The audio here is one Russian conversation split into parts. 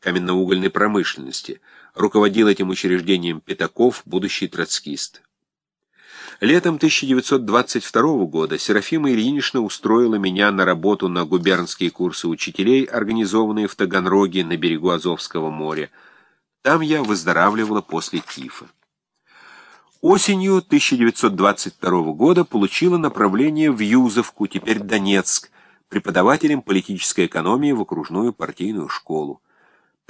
каменноугольной промышленности. Руководил этим учреждением Пятаков, будущий троцкист. Летом 1922 года Серафима Ильинична устроила меня на работу на губернские курсы учителей, организованные в Таганроге на берегу Азовского моря. Там я выздоравливала после тифа. Осенью 1922 года получила направление в Юзовку, теперь Донецк, преподавателем политической экономии в окружную партийную школу.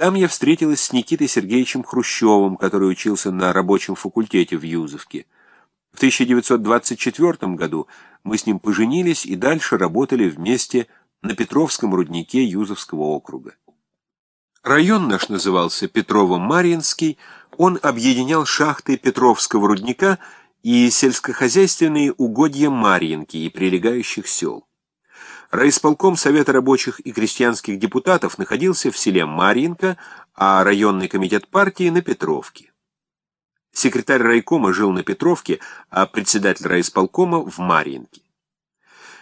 Там я встретилась с Никитой Сергеевичем Хрущевым, который учился на рабочем факультете в Юзовке. В 1924 году мы с ним поженились и дальше работали вместе на Петровском руднике Юзовского округа. Район наш назывался Петрово-Марьинский, он объединял шахты Петровского рудника и сельскохозяйственные угодья Марьинки и прилегающих сел. Райисполком Совета рабочих и крестьянских депутатов находился в селе Марьинка, а районный комитет партии на Петровке. Секретарь райкома жил на Петровке, а председатель райисполкома в Марьинке.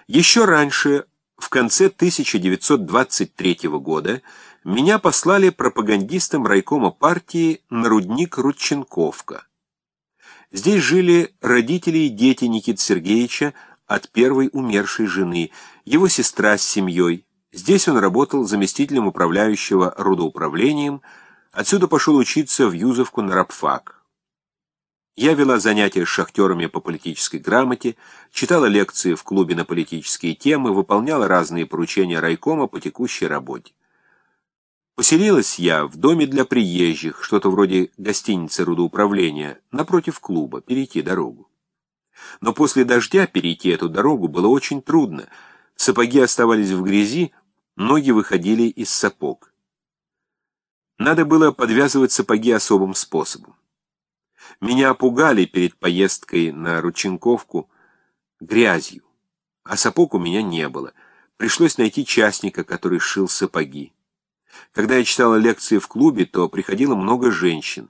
Еще раньше, в конце 1923 года, меня послали пропагандистом райкома партии на рудник Рудченковка. Здесь жили родители и дети Никиты Сергеевича от первой умершей жены, его сестра с семьей. Здесь он работал заместителем управляющего рудоуправлением, отсюда пошел учиться в Юзовку на рабфак. Я вела занятия с шахтерами по политической грамоте, читала лекции в клубе на политические темы, выполняла разные поручения райкома по текущей работе. Поселилась я в доме для приезжих, что-то вроде гостиницы рудоуправления, напротив клуба, перейти дорогу. Но после дождя перейти эту дорогу было очень трудно. Сапоги оставались в грязи, ноги выходили из сапог. Надо было подвязывать сапоги особым способом. Меня пугали перед поездкой на Рученковку грязью, а сапог у меня не было. Пришлось найти частника, который шил сапоги. Когда я читала лекции в клубе, то приходило много женщин.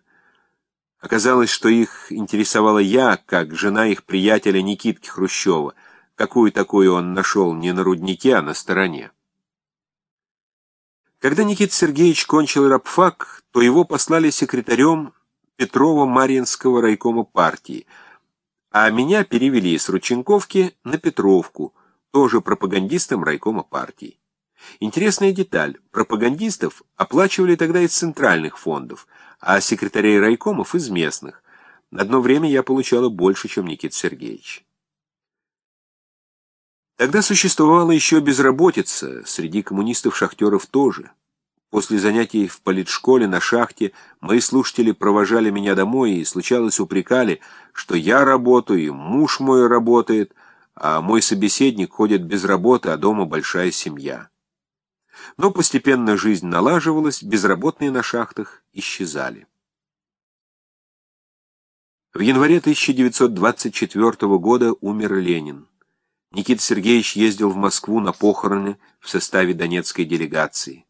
Оказалось, что их интересовала я, как жена их приятеля Никитки Хрущева, какую такую он нашел не на руднике, а на стороне. Когда Никита Сергеевич кончил рабфак, то его послали секретарем Петрова-Марьинского райкома партии, а меня перевели с Рученковки на Петровку, тоже пропагандистом райкома партии. Интересная деталь. Пропагандистов оплачивали тогда из центральных фондов, а секретарей райкомов из местных. На одно время я получала больше, чем Никита Сергеевич. Тогда существовала еще безработица, среди коммунистов-шахтеров тоже. После занятий в политшколе на шахте мои слушатели провожали меня домой и, случалось, упрекали, что я работаю, муж мой работает, а мой собеседник ходит без работы, а дома большая семья. Но постепенно жизнь налаживалась, безработные на шахтах исчезали. В январе 1924 года умер Ленин. Никита Сергеевич ездил в Москву на похороны в составе донецкой делегации.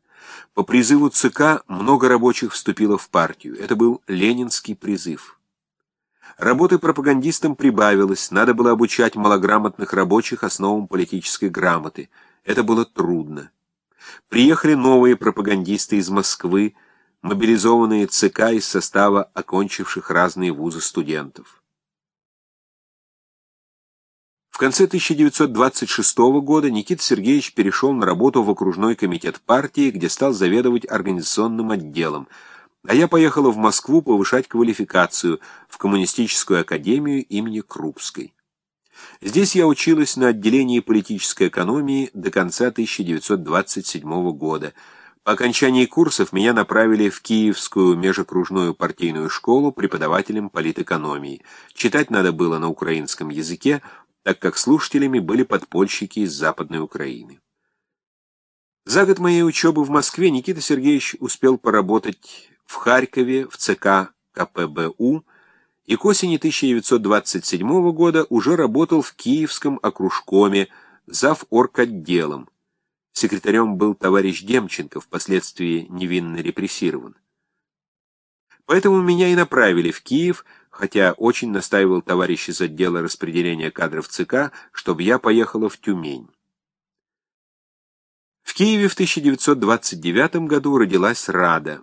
По призыву ЦК много рабочих вступило в партию. Это был ленинский призыв. Работы пропагандистам прибавилось, надо было обучать малограмотных рабочих основам политической грамоты. Это было трудно. Приехали новые пропагандисты из Москвы, мобилизованные ЦК из состава окончивших разные вузы студентов. В конце 1926 года Никита Сергеевич перешел на работу в окружной комитет партии, где стал заведовать организационным отделом, а я поехала в Москву повышать квалификацию в Коммунистическую академию имени Крупской. Здесь я училась на отделении политической экономии до конца 1927 года. По окончании курсов меня направили в Киевскую межокружную партийную школу преподавателем политэкономии. Читать надо было на украинском языке, так как слушателями были подпольщики из Западной Украины. За год моей учебы в Москве Никита Сергеевич успел поработать в Харькове в ЦК КПБУ и к осени 1927 года уже работал в Киевском окружкоме зав. орготделом. Секретарем был товарищ Демченко, впоследствии невинно репрессирован. Поэтому меня и направили в Киев, хотя очень настаивал товарищ из отдела распределения кадров ЦК, чтобы я поехала в Тюмень. В Киеве в 1929 году родилась Рада.